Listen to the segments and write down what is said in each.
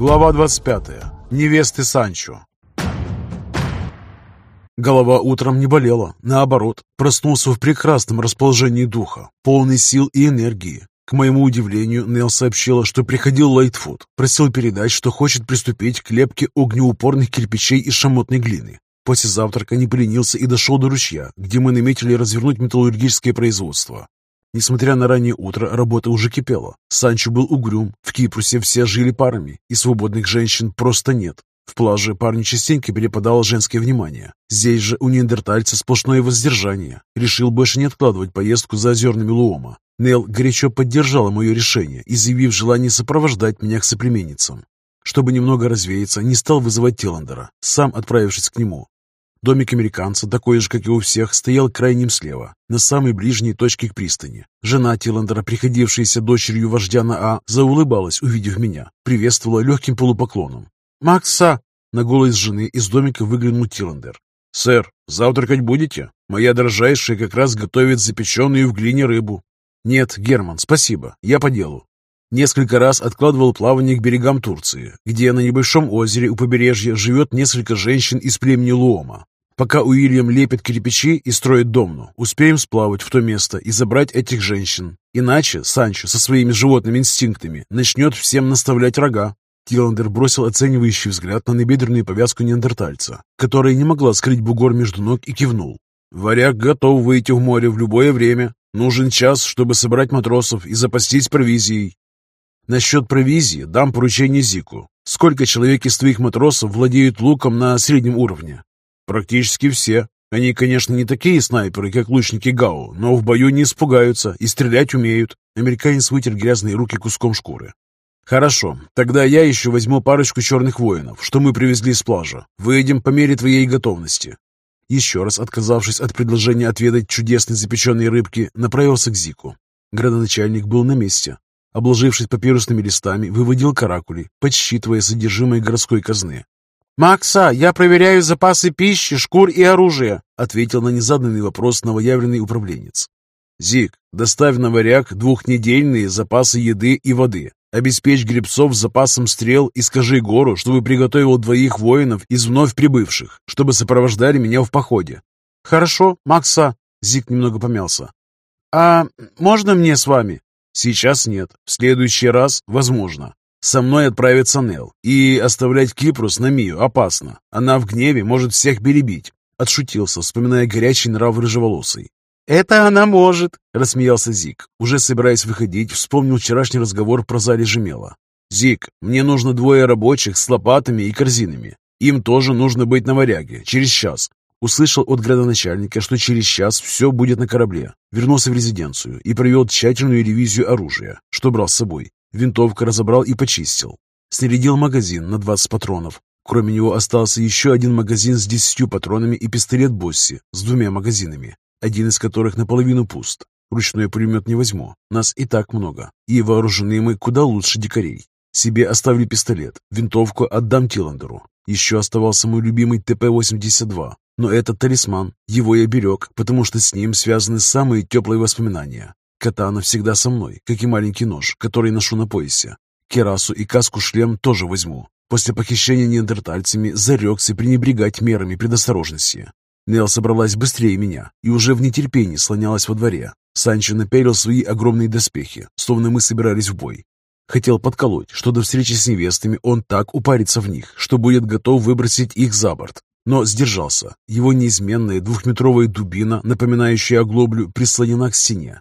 Глава 25. Невесты Санчо. Голова утром не болела, наоборот, проснулся в прекрасном расположении духа, полный сил и энергии. К моему удивлению, Нел сообщила, что приходил Лайтфуд, просил передать, что хочет приступить к лепке огнеупорных кирпичей из шамотной глины. После завтрака не поленился и дошел до ручья, где мы наметили развернуть металлургическое производство. Несмотря на раннее утро, работа уже кипела. Санчо был угрюм, в Кипрусе все жили парами, и свободных женщин просто нет. В плаже парню частенько перепадало женское внимание. Здесь же у неандертальца сплошное воздержание. Решил больше не откладывать поездку за озерными Луома. Нел горячо поддержала мое решение, изъявив желание сопровождать меня к соплеменницам. Чтобы немного развеяться, не стал вызывать Тиландера, сам отправившись к нему. Домик американца, такой же, как и у всех, стоял крайним слева, на самой ближней точке к пристани. Жена Тиландера, приходившаяся дочерью вождя на А, заулыбалась, увидев меня, приветствовала легким полупоклоном. «Макса!» На голос жены из домика выглянул Тиландер. «Сэр, завтракать будете? Моя дрожайшая как раз готовит запеченную в глине рыбу». «Нет, Герман, спасибо, я по делу. Несколько раз откладывал плавание к берегам Турции, где на небольшом озере у побережья живет несколько женщин из племени Луома. Пока Уильям лепит кирпичи и строит домну, успеем сплавать в то место и забрать этих женщин. Иначе Санчо со своими животными инстинктами начнет всем наставлять рога. Тиландер бросил оценивающий взгляд на набедренную повязку неандертальца, которая не могла скрыть бугор между ног и кивнул. «Варяг готов выйти в море в любое время. Нужен час, чтобы собрать матросов и запастись провизией. Насчет провизии дам поручение Зику. Сколько человек из твоих матросов владеют луком на среднем уровне? Практически все. Они, конечно, не такие снайперы, как лучники Гау, но в бою не испугаются и стрелять умеют. Американец вытер грязные руки куском шкуры. «Хорошо, тогда я еще возьму парочку черных воинов, что мы привезли с пляжа. Выйдем по мере твоей готовности». Еще раз отказавшись от предложения отведать чудесной запеченной рыбки, направился к Зику. Градоначальник был на месте, обложившись папирусными листами, выводил каракули, подсчитывая содержимое городской казны. «Макса, я проверяю запасы пищи, шкур и оружия», ответил на незаданный вопрос новоявленный управленец. «Зик, доставь на варяг двухнедельные запасы еды и воды. Обеспечь гребцов запасом стрел и скажи Гору, чтобы приготовил двоих воинов из вновь прибывших, чтобы сопровождали меня в походе». «Хорошо, Макса», — Зик немного помялся. «А можно мне с вами?» Сейчас нет. В следующий раз возможно. Со мной отправится Нел. И оставлять Кипрус на Мию опасно. Она в гневе может всех перебить. Отшутился, вспоминая горячий нрав рыжеволосый. «Это она может!» — рассмеялся Зик. Уже собираясь выходить, вспомнил вчерашний разговор про зале Жемела. «Зик, мне нужно двое рабочих с лопатами и корзинами. Им тоже нужно быть на варяге, через час. Услышал от градоначальника, что через час все будет на корабле. Вернулся в резиденцию и провел тщательную ревизию оружия, что брал с собой. Винтовку разобрал и почистил. Снарядил магазин на 20 патронов. Кроме него остался еще один магазин с 10 патронами и пистолет Босси с двумя магазинами, один из которых наполовину пуст. Ручной пулемет не возьму, нас и так много, и вооружены мы куда лучше дикарей. Себе оставлю пистолет, винтовку отдам Тиландеру. Еще оставался мой любимый ТП-82, но этот талисман, его я берег, потому что с ним связаны самые теплые воспоминания. Катана всегда со мной, как и маленький нож, который ношу на поясе. Керасу и каску-шлем тоже возьму. После похищения неандертальцами зарекся пренебрегать мерами предосторожности. Нел собралась быстрее меня и уже в нетерпении слонялась во дворе. Санчо наперил свои огромные доспехи, словно мы собирались в бой. Хотел подколоть, что до встречи с невестами он так упарится в них, что будет готов выбросить их за борт но сдержался. Его неизменная двухметровая дубина, напоминающая оглоблю, прислонена к стене.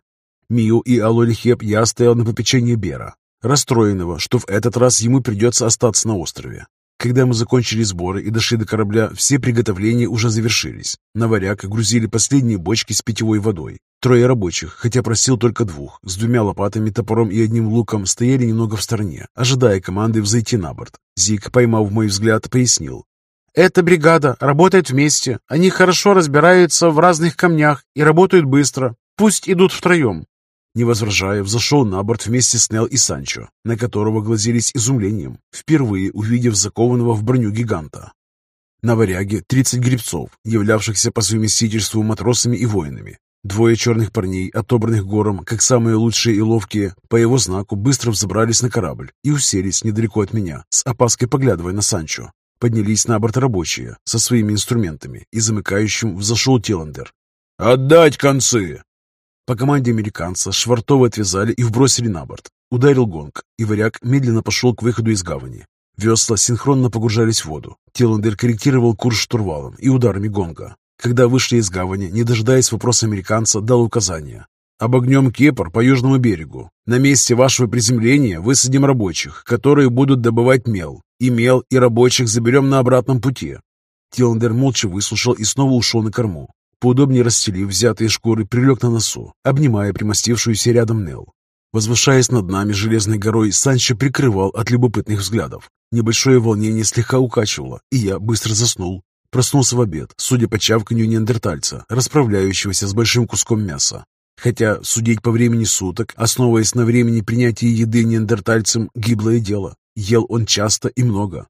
Мию и Алолихеп я оставил на попечение Бера, расстроенного, что в этот раз ему придется остаться на острове. Когда мы закончили сборы и дошли до корабля, все приготовления уже завершились. На варяг грузили последние бочки с питьевой водой. Трое рабочих, хотя просил только двух, с двумя лопатами, топором и одним луком, стояли немного в стороне, ожидая команды взойти на борт. Зик, поймав мой взгляд, пояснил. Эта бригада работает вместе. Они хорошо разбираются в разных камнях и работают быстро. Пусть идут втроем. Не возражая, взошел на борт вместе с Нел и Санчо, на которого глазелись изумлением, впервые увидев закованного в броню гиганта. На варяге 30 гребцов, являвшихся по совместительству матросами и воинами. Двое черных парней, отобранных гором, как самые лучшие и ловкие, по его знаку быстро взобрались на корабль и уселись недалеко от меня, с опаской поглядывая на Санчо. Поднялись на борт рабочие со своими инструментами, и замыкающим взошел Теландер. «Отдать концы!» По команде американца швартовы отвязали и вбросили на борт. Ударил гонг, и варяг медленно пошел к выходу из гавани. Весла синхронно погружались в воду. Теландер корректировал курс штурвалом и ударами гонга. Когда вышли из гавани, не дожидаясь вопроса американца, дал указание. «Обогнем Кепр по южному берегу. На месте вашего приземления высадим рабочих, которые будут добывать мел. И мел, и рабочих заберем на обратном пути». Тиландер молча выслушал и снова ушел на корму. Поудобнее расстелив взятые шкуры, прилег на носу, обнимая примостившуюся рядом Нел. Возвышаясь над нами железной горой, Санчо прикрывал от любопытных взглядов. Небольшое волнение слегка укачивало, и я быстро заснул. Проснулся в обед, судя по чавканью неандертальца, расправляющегося с большим куском мяса. Хотя судить по времени суток, основываясь на времени принятия еды неандертальцем, гиблое дело. Ел он часто и много.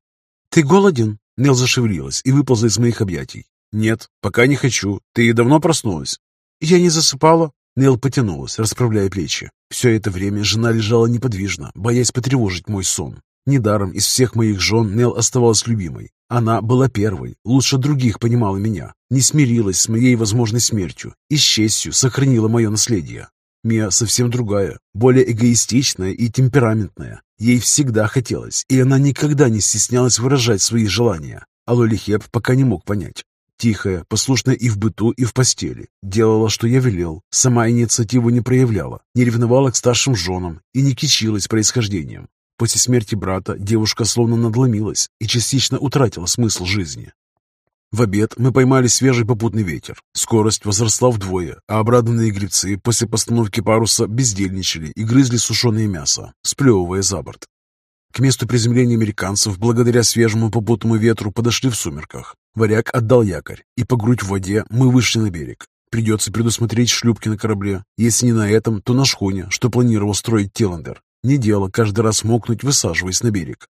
«Ты голоден?» Нел зашевелилась и выползла из моих объятий. «Нет, пока не хочу. Ты давно проснулась?» «Я не засыпала». Нел потянулась, расправляя плечи. Все это время жена лежала неподвижно, боясь потревожить мой сон. Недаром из всех моих жен Нел оставалась любимой. Она была первой, лучше других понимала меня, не смирилась с моей возможной смертью и с честью сохранила мое наследие. Мия совсем другая, более эгоистичная и темпераментная. Ей всегда хотелось, и она никогда не стеснялась выражать свои желания. А Лолихеп пока не мог понять. Тихая, послушная и в быту, и в постели. Делала, что я велел. Сама инициативу не проявляла, не ревновала к старшим женам и не кичилась происхождением. После смерти брата девушка словно надломилась и частично утратила смысл жизни. В обед мы поймали свежий попутный ветер. Скорость возросла вдвое, а обрадованные гребцы после постановки паруса бездельничали и грызли сушеное мясо, сплевывая за борт. К месту приземления американцев, благодаря свежему попутному ветру, подошли в сумерках. Варяг отдал якорь, и по грудь в воде мы вышли на берег. Придется предусмотреть шлюпки на корабле. Если не на этом, то на шхуне, что планировал строить Теландер. Не дело каждый раз мокнуть, высаживаясь на берег.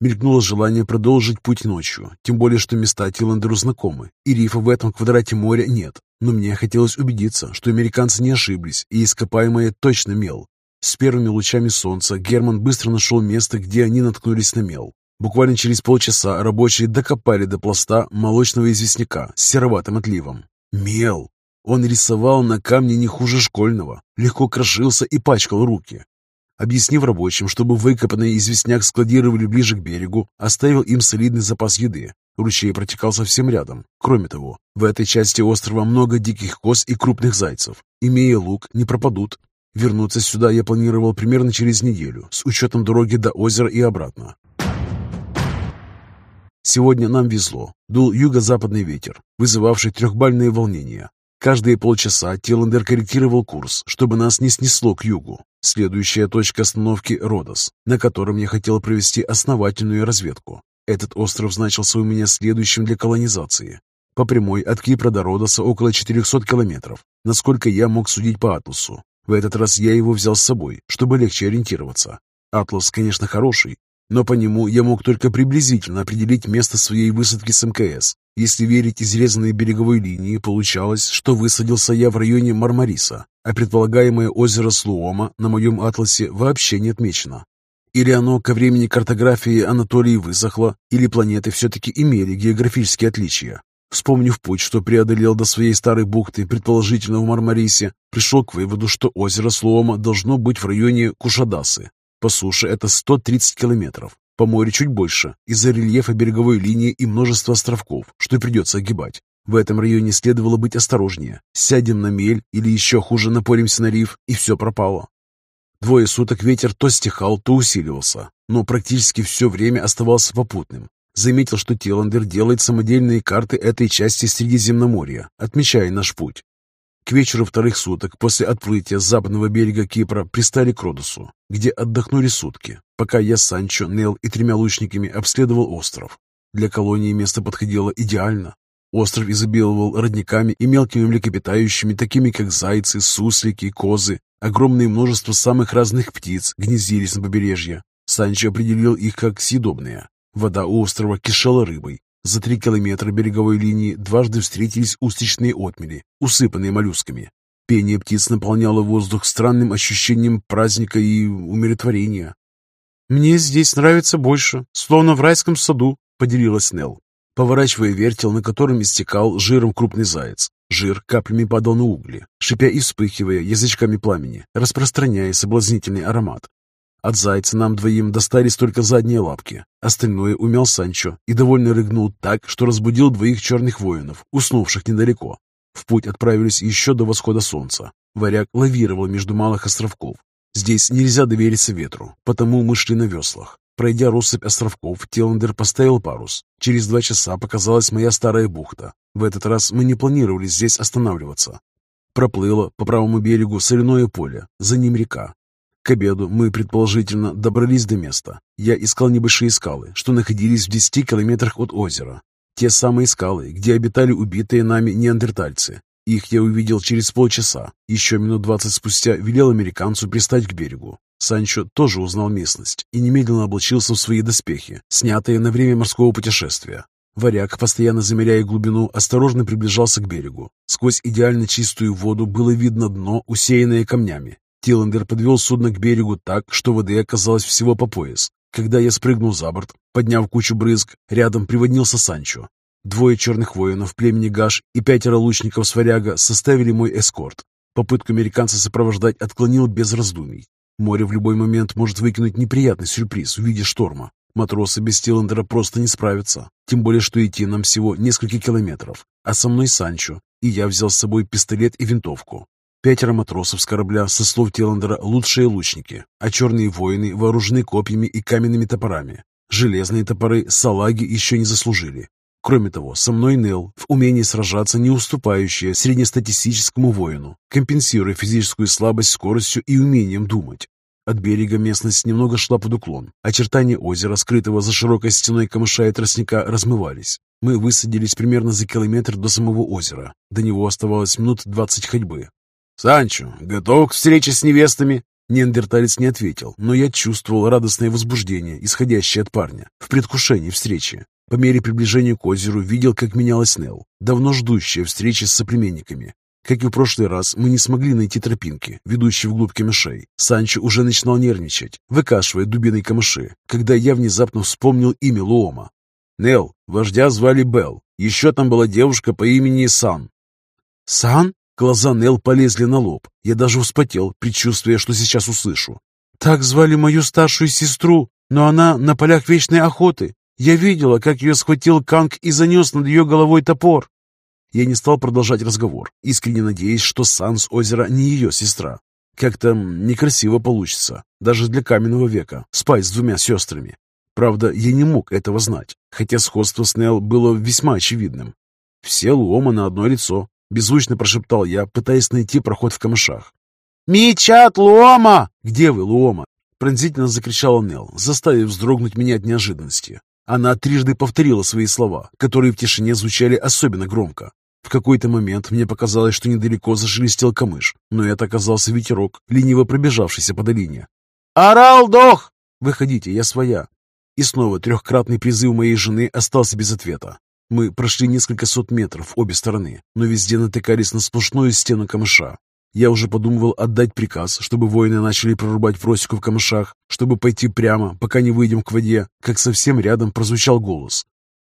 Мелькнуло желание продолжить путь ночью, тем более, что места Тиландеру знакомы, и рифа в этом квадрате моря нет. Но мне хотелось убедиться, что американцы не ошиблись, и ископаемое точно мел. С первыми лучами солнца Герман быстро нашел место, где они наткнулись на мел. Буквально через полчаса рабочие докопали до пласта молочного известняка с сероватым отливом. Мел! Он рисовал на камне не хуже школьного, легко крошился и пачкал руки. Объяснив рабочим, чтобы выкопанный известняк складировали ближе к берегу, оставил им солидный запас еды. Ручей протекал совсем рядом. Кроме того, в этой части острова много диких коз и крупных зайцев. Имея лук, не пропадут. Вернуться сюда я планировал примерно через неделю, с учетом дороги до озера и обратно. Сегодня нам везло. Дул юго-западный ветер, вызывавший трехбальные волнения. Каждые полчаса Тиландер корректировал курс, чтобы нас не снесло к югу. Следующая точка остановки – Родос, на котором я хотел провести основательную разведку. Этот остров значился у меня следующим для колонизации. По прямой от Кипра до Родоса около 400 километров, насколько я мог судить по атласу. В этот раз я его взял с собой, чтобы легче ориентироваться. Атлас, конечно, хороший, но по нему я мог только приблизительно определить место своей высадки с МКС. Если верить изрезанной береговой линии, получалось, что высадился я в районе Мармариса, а предполагаемое озеро Слуома на моем атласе вообще не отмечено. Или оно ко времени картографии Анатолии высохло, или планеты все-таки имели географические отличия. Вспомнив путь, что преодолел до своей старой бухты, предположительно в Мармарисе, пришел к выводу, что озеро Слуома должно быть в районе Кушадасы. По суше это 130 километров, по морю чуть больше, из-за рельефа береговой линии и множества островков, что придется огибать. В этом районе следовало быть осторожнее. Сядем на мель или еще хуже напоримся на риф, и все пропало. Двое суток ветер то стихал, то усиливался, но практически все время оставался попутным. Заметил, что Тиландер делает самодельные карты этой части Средиземноморья, отмечая наш путь. К вечеру вторых суток после отплытия с западного берега Кипра пристали к Родосу, где отдохнули сутки, пока я Санчо, Нел и тремя лучниками обследовал остров. Для колонии место подходило идеально. Остров изобиловал родниками и мелкими млекопитающими, такими как зайцы, суслики, козы. Огромное множество самых разных птиц гнездились на побережье. Санчо определил их как съедобные. Вода у острова кишела рыбой, за три километра береговой линии дважды встретились устричные отмели, усыпанные моллюсками. Пение птиц наполняло воздух странным ощущением праздника и умиротворения. «Мне здесь нравится больше, словно в райском саду», — поделилась Нелл, поворачивая вертел, на котором истекал жиром крупный заяц. Жир каплями падал на угли, шипя и вспыхивая язычками пламени, распространяя соблазнительный аромат. От зайца нам двоим достались только задние лапки. Остальное умел Санчо и довольно рыгнул так, что разбудил двоих черных воинов, уснувших недалеко. В путь отправились еще до восхода солнца. Варяг лавировал между малых островков. Здесь нельзя довериться ветру, потому мы шли на веслах. Пройдя россыпь островков, Теландер поставил парус. Через два часа показалась моя старая бухта. В этот раз мы не планировали здесь останавливаться. Проплыло по правому берегу соляное поле, за ним река. К обеду мы, предположительно, добрались до места. Я искал небольшие скалы, что находились в 10 километрах от озера. Те самые скалы, где обитали убитые нами неандертальцы. Их я увидел через полчаса. Еще минут двадцать спустя велел американцу пристать к берегу. Санчо тоже узнал местность и немедленно облачился в свои доспехи, снятые на время морского путешествия. Варяг, постоянно замеряя глубину, осторожно приближался к берегу. Сквозь идеально чистую воду было видно дно, усеянное камнями, Тиллендер подвел судно к берегу так, что воды оказалось всего по пояс. Когда я спрыгнул за борт, подняв кучу брызг, рядом приводнился Санчо. Двое черных воинов племени Гаш и пятеро лучников с варяга составили мой эскорт. Попытку американца сопровождать отклонил без раздумий. Море в любой момент может выкинуть неприятный сюрприз в виде шторма. Матросы без Тиллендера просто не справятся. Тем более, что идти нам всего несколько километров. А со мной Санчо, и я взял с собой пистолет и винтовку. Пятеро матросов с корабля, со слов Теландера, лучшие лучники, а черные воины вооружены копьями и каменными топорами. Железные топоры салаги еще не заслужили. Кроме того, со мной Нел, в умении сражаться не уступающая среднестатистическому воину, компенсируя физическую слабость скоростью и умением думать. От берега местность немного шла под уклон. Очертания озера, скрытого за широкой стеной камыша и тростника, размывались. Мы высадились примерно за километр до самого озера. До него оставалось минут двадцать ходьбы. «Санчо, готов к встрече с невестами?» Неандерталец не ответил, но я чувствовал радостное возбуждение, исходящее от парня, в предвкушении встречи. По мере приближения к озеру видел, как менялась Нел, давно ждущая встречи с соплеменниками. Как и в прошлый раз, мы не смогли найти тропинки, ведущие вглубь камышей. Санчо уже начинал нервничать, выкашивая дубиной камыши, когда я внезапно вспомнил имя Луома. Нел, вождя звали Белл. Еще там была девушка по имени Сан. «Сан?» Глаза Нел полезли на лоб. Я даже вспотел, предчувствуя, что сейчас услышу. «Так звали мою старшую сестру, но она на полях вечной охоты. Я видела, как ее схватил Канг и занес над ее головой топор». Я не стал продолжать разговор, искренне надеясь, что Сан с озера не ее сестра. Как-то некрасиво получится, даже для каменного века, спать с двумя сестрами. Правда, я не мог этого знать, хотя сходство с Нел было весьма очевидным. Все лома на одно лицо, Беззвучно прошептал я, пытаясь найти проход в камышах. «Мечат Луома!» «Где вы, Луома?» Пронзительно закричала Нел, заставив вздрогнуть меня от неожиданности. Она трижды повторила свои слова, которые в тишине звучали особенно громко. В какой-то момент мне показалось, что недалеко зашелестел камыш, но это оказался ветерок, лениво пробежавшийся по долине. «Орал дох!» «Выходите, я своя!» И снова трехкратный призыв моей жены остался без ответа. Мы прошли несколько сот метров обе стороны, но везде натыкались на сплошную стену камыша. Я уже подумывал отдать приказ, чтобы воины начали прорубать просеку в камышах, чтобы пойти прямо, пока не выйдем к воде, как совсем рядом прозвучал голос.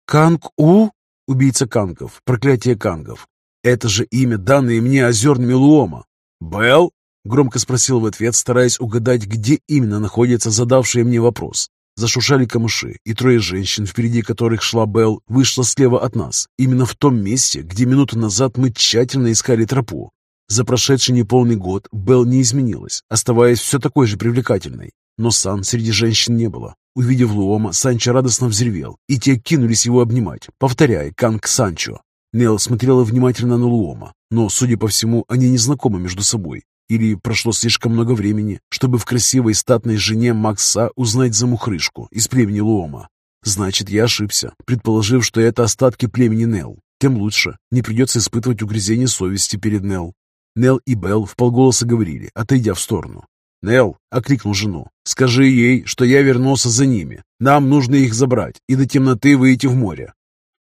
«Канг-У?» Убийца кангов, проклятие кангов. Это же имя, данное мне озерными Луома. «Белл?» — громко спросил в ответ, стараясь угадать, где именно находится задавший мне вопрос. Зашушали камыши, и трое женщин, впереди которых шла Белл, вышла слева от нас, именно в том месте, где минуту назад мы тщательно искали тропу. За прошедший неполный год Белл не изменилась, оставаясь все такой же привлекательной. Но Сан среди женщин не было. Увидев Луома, Санчо радостно взревел, и те кинулись его обнимать, повторяя «Канг Санчо». Нел смотрела внимательно на Луома, но, судя по всему, они не знакомы между собой, или прошло слишком много времени, чтобы в красивой статной жене Макса узнать замухрышку из племени Луома? Значит, я ошибся, предположив, что это остатки племени Нел. Тем лучше, не придется испытывать угрызение совести перед Нел. Нел и Белл вполголоса говорили, отойдя в сторону. «Нел!» — окликнул жену. «Скажи ей, что я вернулся за ними. Нам нужно их забрать и до темноты выйти в море».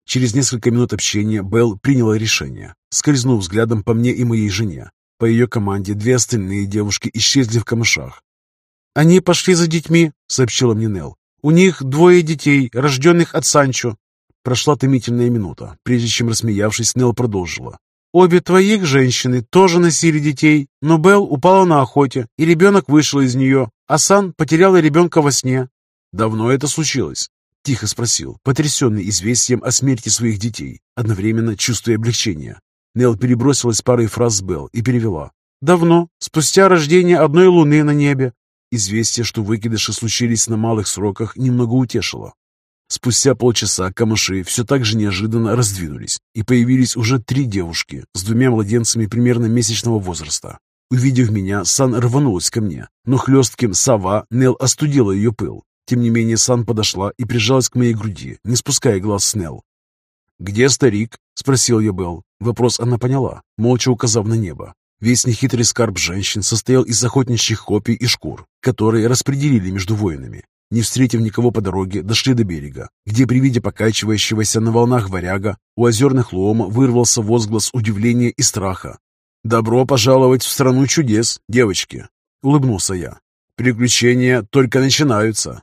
Через несколько минут общения Белл приняла решение, скользнув взглядом по мне и моей жене. По ее команде две остальные девушки исчезли в камышах. «Они пошли за детьми», — сообщила мне Нел. «У них двое детей, рожденных от Санчо». Прошла томительная минута, прежде чем, рассмеявшись, Нел продолжила. «Обе твоих женщины тоже носили детей, но Белл упала на охоте, и ребенок вышел из нее, а Сан потеряла ребенка во сне». «Давно это случилось?» — тихо спросил, потрясенный известием о смерти своих детей, одновременно чувствуя облегчение. Нел перебросилась парой фраз Белл и перевела. «Давно, спустя рождение одной луны на небе». Известие, что выкидыши случились на малых сроках, немного утешило. Спустя полчаса камыши все так же неожиданно раздвинулись, и появились уже три девушки с двумя младенцами примерно месячного возраста. Увидев меня, Сан рванулась ко мне, но хлестким «сова» Нел остудила ее пыл. Тем не менее, Сан подошла и прижалась к моей груди, не спуская глаз с Нел. «Где старик?» — спросил я Белл. Вопрос она поняла, молча указав на небо. Весь нехитрый скарб женщин состоял из охотничьих копий и шкур, которые распределили между воинами. Не встретив никого по дороге, дошли до берега, где при виде покачивающегося на волнах варяга у озерных лома вырвался возглас удивления и страха. «Добро пожаловать в страну чудес, девочки!» — улыбнулся я. «Приключения только начинаются!»